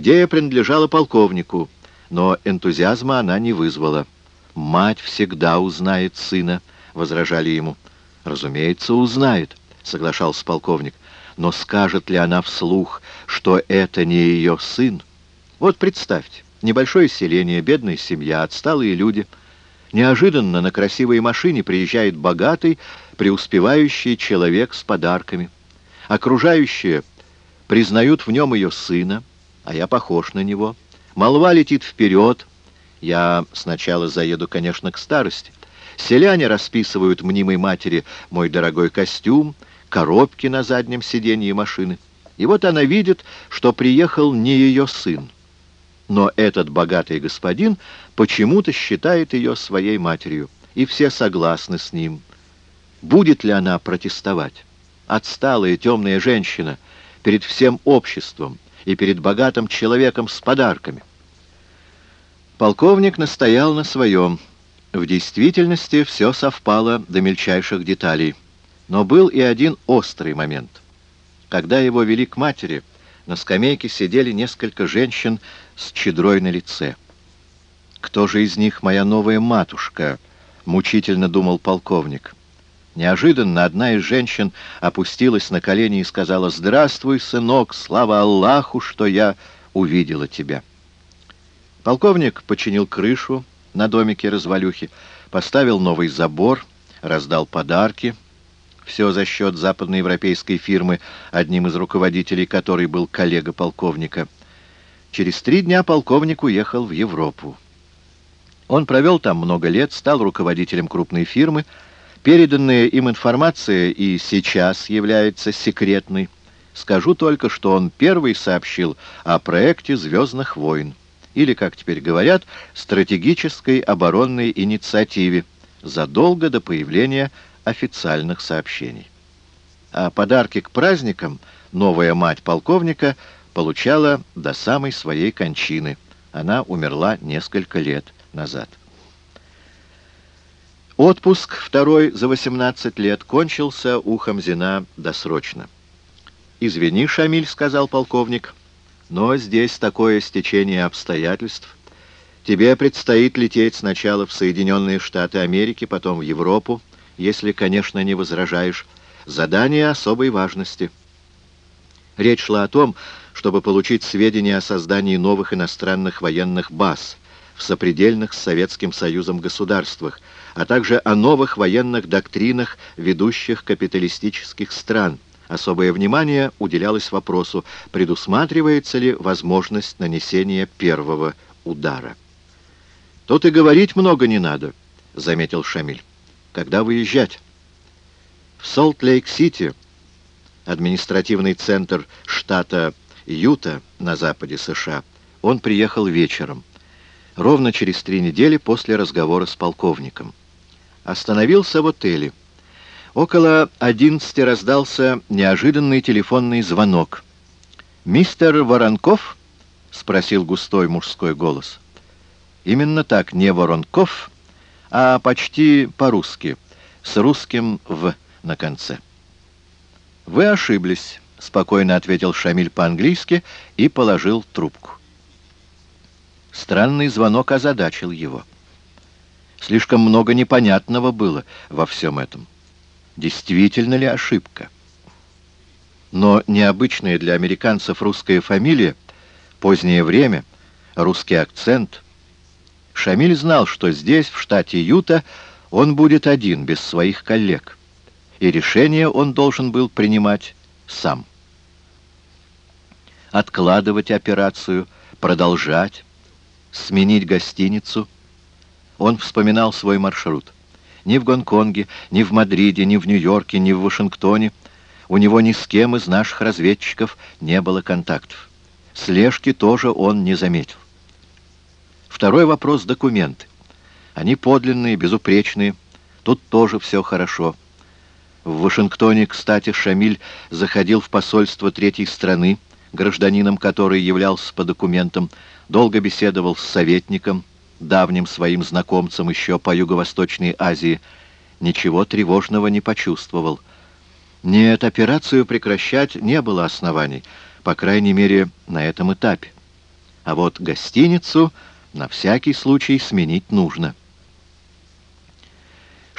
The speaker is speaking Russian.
Идея принадлежала полковнику, но энтузиазма она не вызвала. «Мать всегда узнает сына», — возражали ему. «Разумеется, узнает», — соглашался полковник. «Но скажет ли она вслух, что это не ее сын? Вот представьте, небольшое селение, бедная семья, отсталые люди. Неожиданно на красивой машине приезжает богатый, преуспевающий человек с подарками. Окружающие признают в нем ее сына, а я похож на него. Молва летит вперед. Я сначала заеду, конечно, к старости. Селяне расписывают мнимой матери мой дорогой костюм, коробки на заднем сиденье машины. И вот она видит, что приехал не ее сын. Но этот богатый господин почему-то считает ее своей матерью, и все согласны с ним. Будет ли она протестовать? Отсталая темная женщина перед всем обществом — и перед богатым человеком с подарками. Полковник настоял на своем. В действительности все совпало до мельчайших деталей. Но был и один острый момент. Когда его вели к матери, на скамейке сидели несколько женщин с чедрой на лице. «Кто же из них моя новая матушка?» — мучительно думал полковник. Неожиданно одна из женщин опустилась на колени и сказала «Здравствуй, сынок, слава Аллаху, что я увидела тебя». Полковник починил крышу на домике развалюхи, поставил новый забор, раздал подарки. Все за счет западноевропейской фирмы, одним из руководителей которой был коллега полковника. Через три дня полковник уехал в Европу. Он провел там много лет, стал руководителем крупной фирмы, Переданная им информация и сейчас является секретной. Скажу только, что он первый сообщил о проекте «Звездных войн», или, как теперь говорят, стратегической оборонной инициативе, задолго до появления официальных сообщений. А подарки к праздникам новая мать полковника получала до самой своей кончины. Она умерла несколько лет назад. Отпуск, второй за 18 лет, кончился у Хамзина досрочно. «Извини, Шамиль», — сказал полковник, — «но здесь такое стечение обстоятельств. Тебе предстоит лететь сначала в Соединенные Штаты Америки, потом в Европу, если, конечно, не возражаешь. Задание особой важности». Речь шла о том, чтобы получить сведения о создании новых иностранных военных баз в сопредельных с Советским Союзом государствах, а также о новых военных доктринах ведущих капиталистических стран. Особое внимание уделялось вопросу, предусматривается ли возможность нанесения первого удара. «Тут и говорить много не надо», — заметил Шамиль. «Когда выезжать?» «В Солт-Лейк-Сити, административный центр штата Юта на западе США, он приехал вечером, ровно через три недели после разговора с полковником остановился в отеле. Около одиннадцати раздался неожиданный телефонный звонок. «Мистер Воронков?» — спросил густой мужской голос. Именно так, не Воронков, а почти по-русски, с русским «в» на конце. «Вы ошиблись», — спокойно ответил Шамиль по-английски и положил трубку. Странный звонок озадачил его. Слишком много непонятного было во всем этом. Действительно ли ошибка? Но необычная для американцев русская фамилия, позднее время, русский акцент. Шамиль знал, что здесь, в штате Юта, он будет один, без своих коллег. И решение он должен был принимать сам. Откладывать операцию, продолжать, сменить гостиницу — он вспоминал свой маршрут. Ни в Гонконге, ни в Мадриде, ни в Нью-Йорке, ни в Вашингтоне у него ни с кем из наших разведчиков не было контактов. Слежки тоже он не заметил. Второй вопрос — документы. Они подлинные, безупречные. Тут тоже все хорошо. В Вашингтоне, кстати, Шамиль заходил в посольство третьей страны, гражданином которой являлся по документам, долго беседовал с советником, давним своим знакомцам еще по Юго-Восточной Азии, ничего тревожного не почувствовал. Нет, операцию прекращать не было оснований, по крайней мере, на этом этапе. а вот гостиницу на всякий случай сменить нужно.